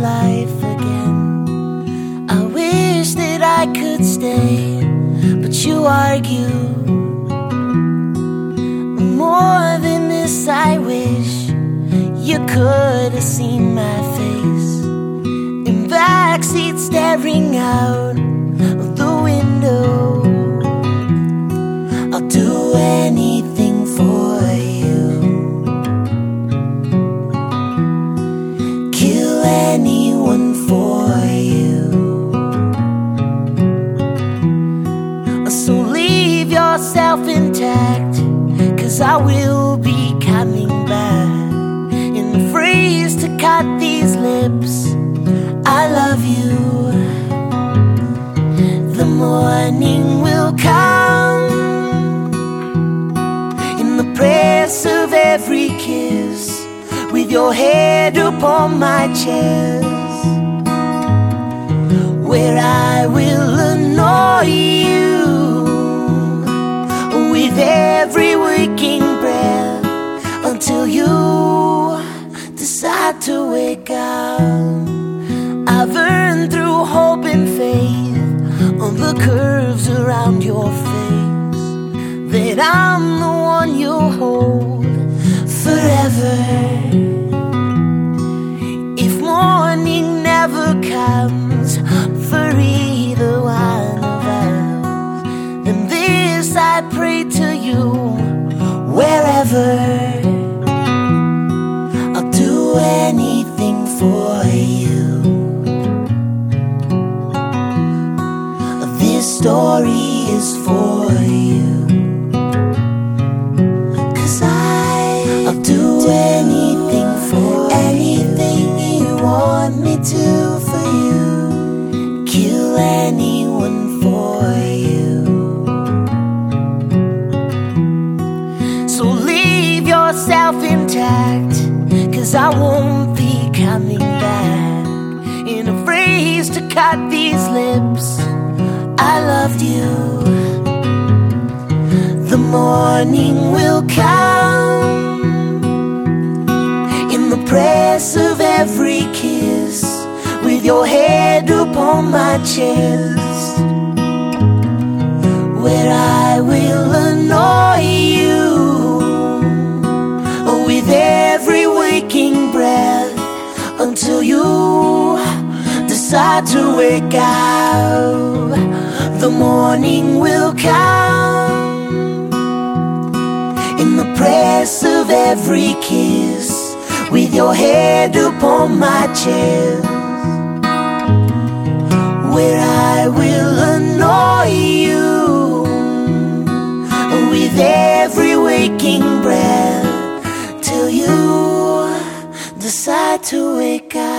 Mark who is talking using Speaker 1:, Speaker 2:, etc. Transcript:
Speaker 1: life again. I wish that I could stay, but you argue. More than this, I wish you could have seen my face in backseat staring out of the window. I'll do anything anyone for you. So leave yourself intact, cause I will be coming back. In the phrase to cut these lips, I love you. The morning will come your head upon my chest, where I will annoy you with every waking breath until you decide to wake up. I've earned through hope and faith on the curves around your face that I'm the one you'll hold forever. Comes for either one of us, then this I pray to you wherever. I'll do anything for you. This story is for you. Cause I won't be coming back. In a phrase to cut these lips, I loved you. The morning will come in the press of every kiss, with your head upon my chest, where I will annoy to wake up. The morning will come in the press of every kiss, with your head upon my chest, where I will annoy you with every waking breath till you decide to wake up.